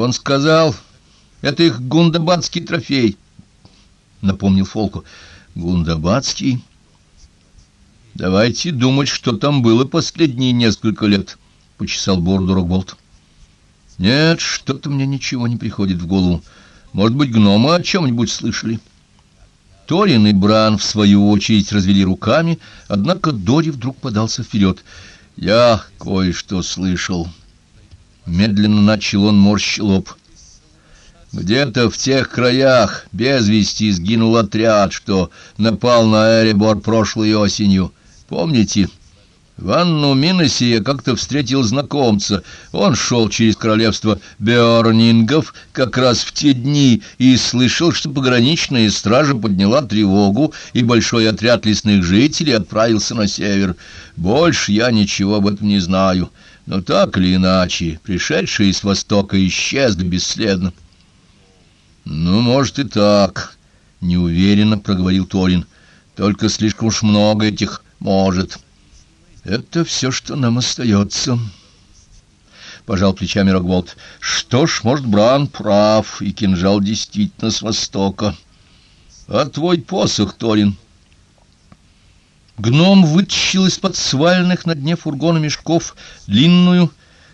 Он сказал, это их гундабадский трофей, — напомнил Фолку. Гундабадский? Давайте думать, что там было последние несколько лет, — почесал бороду Рокболт. Нет, что-то мне ничего не приходит в голову. Может быть, гномы о чем-нибудь слышали? Торин и Бран, в свою очередь, развели руками, однако Дори вдруг подался вперед. Я кое-что слышал. Медленно начал он морщ лоб. Где-то в тех краях без вести сгинул отряд, что напал на Эребор прошлой осенью. Помните? В Анну Миносе я как-то встретил знакомца. Он шел через королевство Беорнингов как раз в те дни и слышал, что пограничная стража подняла тревогу, и большой отряд лесных жителей отправился на север. Больше я ничего об этом не знаю. Но так или иначе, пришедшие с востока исчезли бесследно. «Ну, может, и так», — неуверенно проговорил Торин. «Только слишком уж много этих «может». «Это все, что нам остается», — пожал плечами Рогволд. «Что ж, может, Бран прав, и кинжал действительно с востока. А твой посох, Торин?» Гном вытащил из-под сваленных на дне фургона мешков длинную,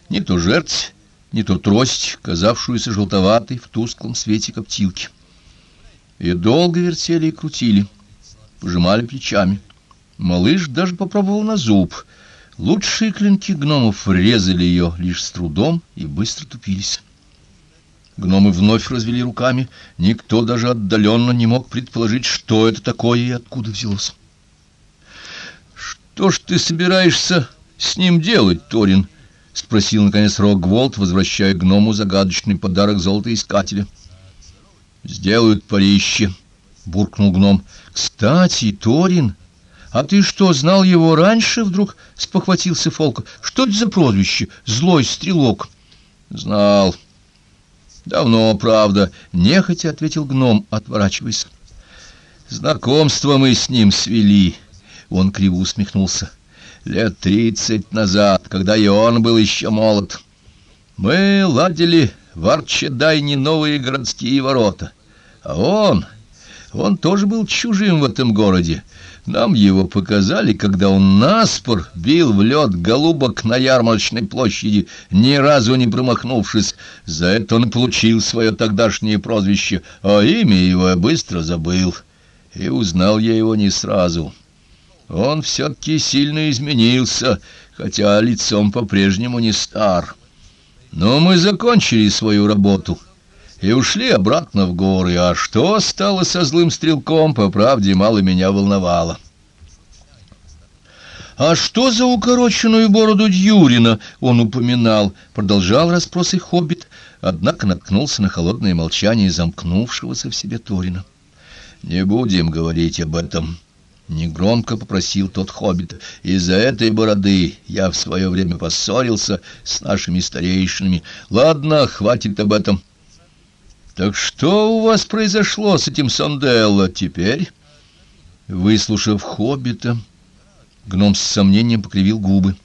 не то жерть, не то трость, казавшуюся желтоватой в тусклом свете коптилки. И долго вертели и крутили, пожимали плечами. Малыш даже попробовал на зуб. Лучшие клинки гномов резали ее лишь с трудом и быстро тупились. Гномы вновь развели руками. Никто даже отдаленно не мог предположить, что это такое и откуда взялось. «Что ж ты собираешься с ним делать, Торин?» — спросил, наконец, Рогволд, возвращая гному загадочный подарок золотоискателя. «Сделают парище», — буркнул гном. «Кстати, Торин...» «А ты что, знал его раньше?» — вдруг спохватился Фолка. «Что это за прозвище? Злой стрелок?» «Знал. Давно, правда. Нехотя ответил гном, отворачиваясь. Знакомство мы с ним свели». Он криво усмехнулся. «Лет тридцать назад, когда и он был еще молод. Мы ладили в Арчедайне новые городские ворота. А он... Он тоже был чужим в этом городе. Нам его показали, когда он наспор бил в лед голубок на ярмарочной площади, ни разу не промахнувшись. За это он получил свое тогдашнее прозвище, а имя его я быстро забыл. И узнал я его не сразу. Он все-таки сильно изменился, хотя лицом по-прежнему не стар. Но мы закончили свою работу — и ушли обратно в горы. А что стало со злым стрелком, по правде, мало меня волновало. «А что за укороченную бороду Дьюрина?» — он упоминал. Продолжал расспросы хоббит, однако наткнулся на холодное молчание замкнувшегося в себе Торина. «Не будем говорить об этом», — негромко попросил тот хоббит. «Из-за этой бороды я в свое время поссорился с нашими старейшинами. Ладно, хватит об этом». «Так что у вас произошло с этим Санделло теперь?» Выслушав хоббита, гном с сомнением покривил губы.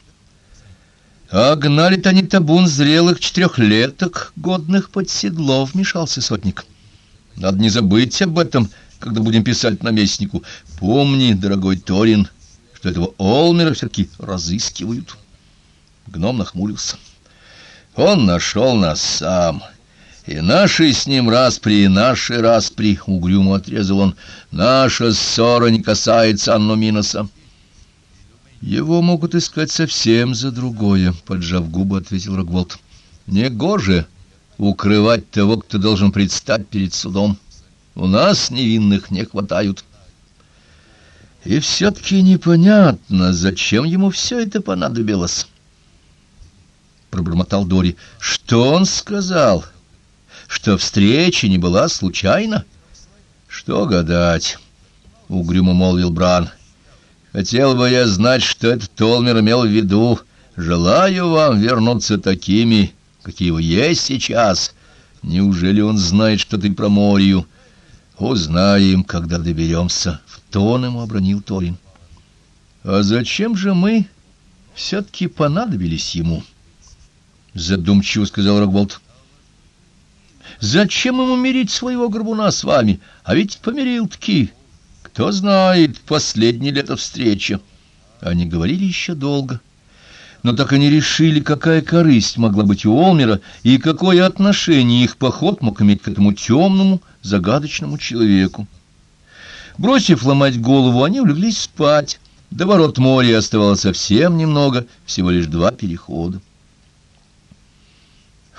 «А гнали-то они табун зрелых четырехлеток, годных под седло», — вмешался сотник. «Надо не забыть об этом, когда будем писать наместнику. Помни, дорогой Торин, что этого Олмера все-таки разыскивают». Гном нахмурился. «Он нашел нас сам». И наши с ним распри, и наши распри, — угрюмо отрезал он, — наша ссора не касается Анну Миноса. Его могут искать совсем за другое, — поджав губы, ответил Рогволд. Негоже укрывать того, кто должен предстать перед судом. У нас невинных не хватают. И все-таки непонятно, зачем ему все это понадобилось. Пробормотал Дори. Что он сказал? — что встреча не была случайна? Что гадать, — угрюмо молвил Бран. Хотел бы я знать, что этот Толмер имел в виду. Желаю вам вернуться такими, какие вы есть сейчас. Неужели он знает, что ты про Морию? Узнаем, когда доберемся, — в тон ему обронил Торин. А зачем же мы все-таки понадобились ему? — задумчиво сказал Рогволд. Зачем ему мирить своего горбуна с вами? А ведь помирил-таки. Кто знает, последняя лето встреча. Они говорили еще долго. Но так они решили, какая корысть могла быть у Олмера и какое отношение их поход мог иметь к этому темному, загадочному человеку. Бросив ломать голову, они улеглись спать. До ворот моря оставалось совсем немного, всего лишь два перехода.